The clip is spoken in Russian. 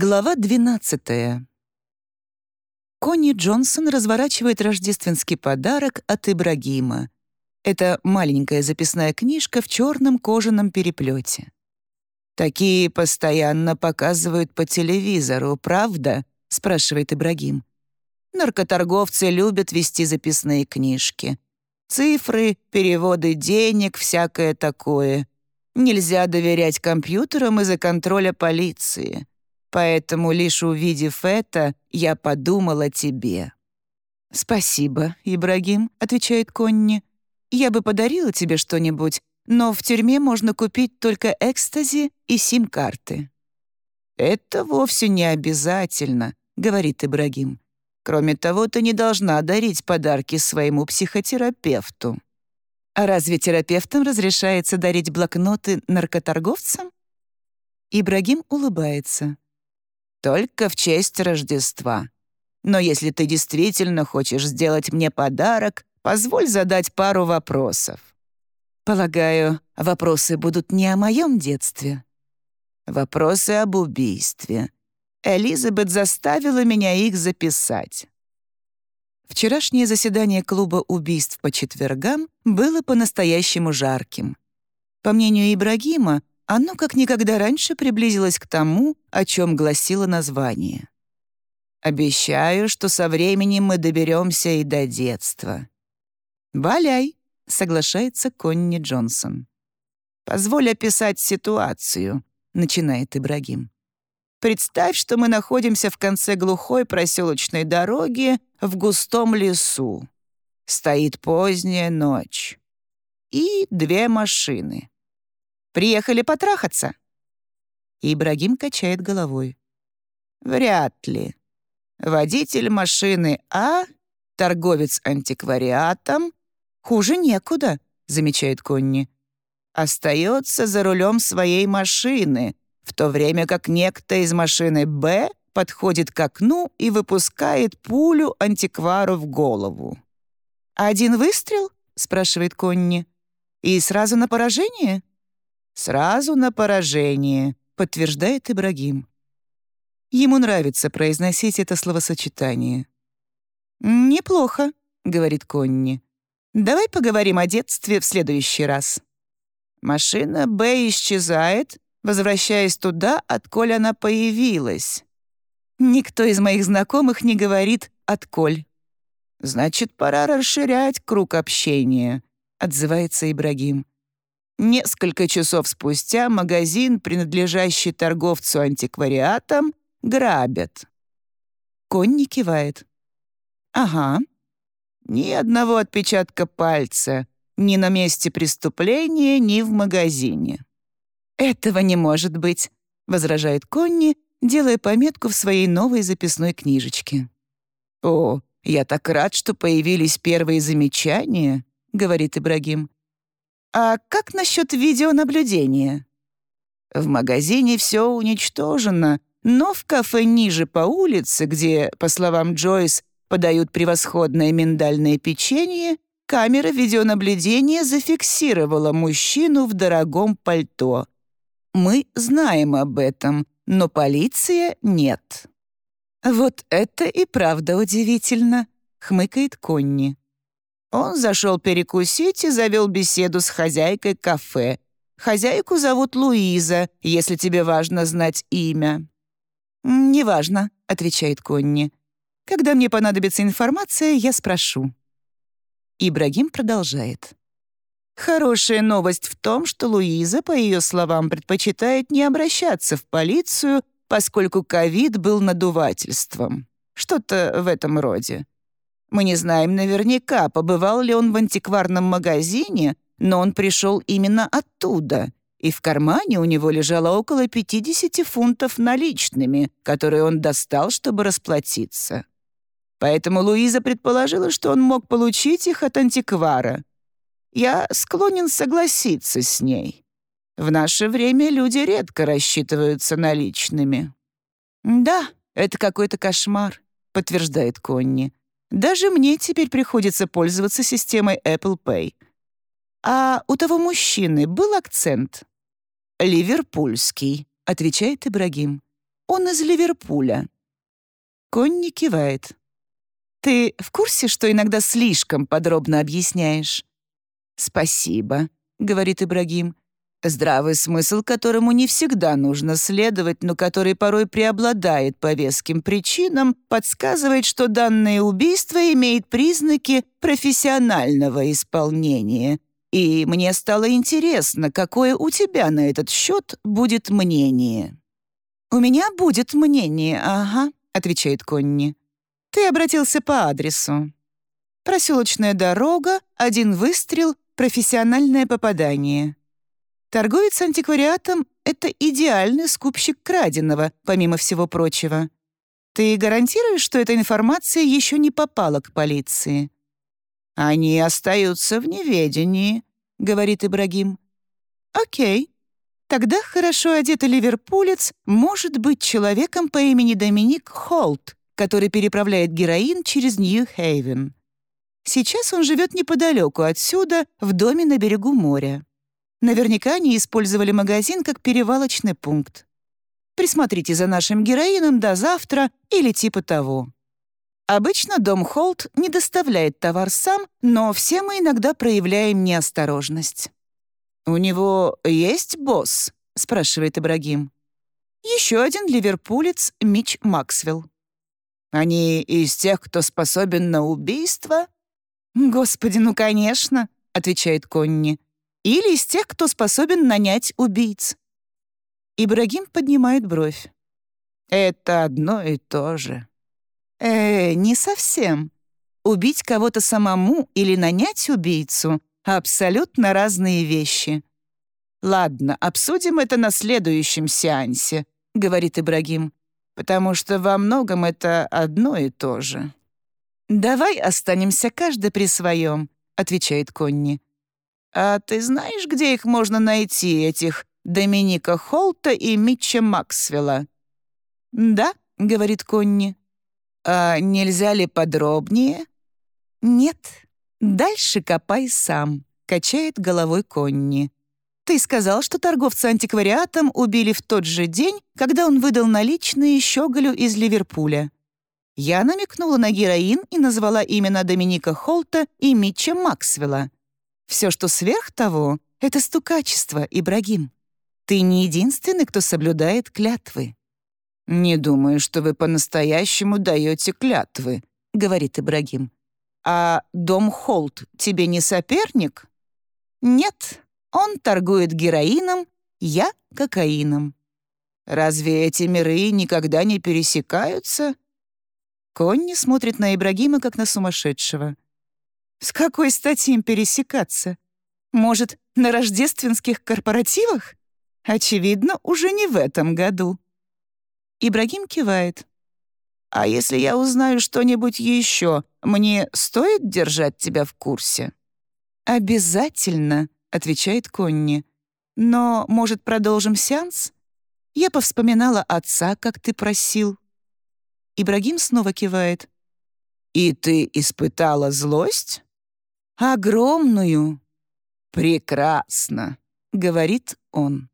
Глава 12. Конни Джонсон разворачивает рождественский подарок от Ибрагима. Это маленькая записная книжка в черном кожаном переплете. «Такие постоянно показывают по телевизору, правда?» — спрашивает Ибрагим. «Наркоторговцы любят вести записные книжки. Цифры, переводы денег, всякое такое. Нельзя доверять компьютерам из-за контроля полиции». Поэтому, лишь увидев это, я подумал о тебе». «Спасибо, Ибрагим», — отвечает Конни. «Я бы подарила тебе что-нибудь, но в тюрьме можно купить только экстази и сим-карты». «Это вовсе не обязательно», — говорит Ибрагим. «Кроме того, ты не должна дарить подарки своему психотерапевту». «А разве терапевтам разрешается дарить блокноты наркоторговцам?» Ибрагим улыбается. Только в честь Рождества. Но если ты действительно хочешь сделать мне подарок, позволь задать пару вопросов. Полагаю, вопросы будут не о моем детстве. Вопросы об убийстве. Элизабет заставила меня их записать. Вчерашнее заседание клуба убийств по четвергам было по-настоящему жарким. По мнению Ибрагима, оно как никогда раньше приблизилось к тому, о чем гласило название. «Обещаю, что со временем мы доберемся и до детства». «Валяй», — соглашается Конни Джонсон. «Позволь описать ситуацию», — начинает Ибрагим. «Представь, что мы находимся в конце глухой проселочной дороги в густом лесу. Стоит поздняя ночь. И две машины. Приехали потрахаться?» Ибрагим качает головой. «Вряд ли. Водитель машины А, торговец антиквариатом. Хуже некуда», — замечает Конни. «Остается за рулем своей машины, в то время как некто из машины Б подходит к окну и выпускает пулю антиквару в голову». «Один выстрел?» — спрашивает Конни. «И сразу на поражение?» «Сразу на поражение», — подтверждает Ибрагим. Ему нравится произносить это словосочетание. «Неплохо», — говорит Конни. «Давай поговорим о детстве в следующий раз». Машина Б исчезает, возвращаясь туда, отколь она появилась. Никто из моих знакомых не говорит «отколь». «Значит, пора расширять круг общения», — отзывается Ибрагим. Несколько часов спустя магазин, принадлежащий торговцу антиквариатом, грабят. Конни кивает. «Ага. Ни одного отпечатка пальца. Ни на месте преступления, ни в магазине». «Этого не может быть», — возражает Конни, делая пометку в своей новой записной книжечке. «О, я так рад, что появились первые замечания», — говорит Ибрагим. «А как насчет видеонаблюдения?» В магазине все уничтожено, но в кафе ниже по улице, где, по словам Джойс, подают превосходное миндальное печенье, камера видеонаблюдения зафиксировала мужчину в дорогом пальто. Мы знаем об этом, но полиция нет. «Вот это и правда удивительно», — хмыкает Конни. Он зашел перекусить и завел беседу с хозяйкой кафе. Хозяйку зовут Луиза, если тебе важно знать имя». «Неважно», — отвечает Конни. «Когда мне понадобится информация, я спрошу». Ибрагим продолжает. Хорошая новость в том, что Луиза, по ее словам, предпочитает не обращаться в полицию, поскольку ковид был надувательством. Что-то в этом роде. Мы не знаем наверняка, побывал ли он в антикварном магазине, но он пришел именно оттуда, и в кармане у него лежало около 50 фунтов наличными, которые он достал, чтобы расплатиться. Поэтому Луиза предположила, что он мог получить их от антиквара. Я склонен согласиться с ней. В наше время люди редко рассчитываются наличными. «Да, это какой-то кошмар», — подтверждает Конни. Даже мне теперь приходится пользоваться системой Apple Pay. А у того мужчины был акцент? «Ливерпульский», — отвечает Ибрагим. Он из Ливерпуля». Конни кивает. «Ты в курсе, что иногда слишком подробно объясняешь?» «Спасибо», — говорит Ибрагим. Здравый смысл, которому не всегда нужно следовать, но который порой преобладает по веским причинам, подсказывает, что данное убийство имеет признаки профессионального исполнения. И мне стало интересно, какое у тебя на этот счет будет мнение. «У меня будет мнение, ага», — отвечает Конни. «Ты обратился по адресу. Проселочная дорога, один выстрел, профессиональное попадание». Торговец антиквариатом — это идеальный скупщик краденого, помимо всего прочего. Ты гарантируешь, что эта информация еще не попала к полиции? «Они остаются в неведении», — говорит Ибрагим. «Окей. Тогда хорошо одетый ливерпулец может быть человеком по имени Доминик Холт, который переправляет героин через Нью-Хейвен. Сейчас он живет неподалеку отсюда, в доме на берегу моря. Наверняка они использовали магазин как перевалочный пункт. Присмотрите за нашим героином до завтра или типа того. Обычно дом Холт не доставляет товар сам, но все мы иногда проявляем неосторожность. «У него есть босс?» — спрашивает Ибрагим. Еще один ливерпулец Мич Максвелл. «Они из тех, кто способен на убийство?» «Господи, ну, конечно», — отвечает Конни или из тех, кто способен нанять убийц. Ибрагим поднимает бровь. Это одно и то же. Э, не совсем. Убить кого-то самому или нанять убийцу — абсолютно разные вещи. «Ладно, обсудим это на следующем сеансе», — говорит Ибрагим, «потому что во многом это одно и то же». «Давай останемся каждый при своем», — отвечает Конни. «А ты знаешь, где их можно найти, этих Доминика Холта и Митча Максвелла?» «Да», — говорит Конни. «А нельзя ли подробнее?» «Нет. Дальше копай сам», — качает головой Конни. «Ты сказал, что торговца антиквариатом убили в тот же день, когда он выдал наличные Щеголю из Ливерпуля». Я намекнула на героин и назвала имена Доминика Холта и Митча Максвелла. Все, что сверх того, — это стукачество, Ибрагим. Ты не единственный, кто соблюдает клятвы». «Не думаю, что вы по-настоящему даете клятвы», — говорит Ибрагим. «А дом Холт тебе не соперник?» «Нет, он торгует героином, я — кокаином». «Разве эти миры никогда не пересекаются?» Конни смотрит на Ибрагима, как на сумасшедшего. С какой стати им пересекаться? Может, на рождественских корпоративах? Очевидно, уже не в этом году. Ибрагим кивает. «А если я узнаю что-нибудь еще, мне стоит держать тебя в курсе?» «Обязательно», — отвечает Конни. «Но, может, продолжим сеанс? Я повспоминала отца, как ты просил». Ибрагим снова кивает. «И ты испытала злость?» Огромную. Прекрасно, говорит он.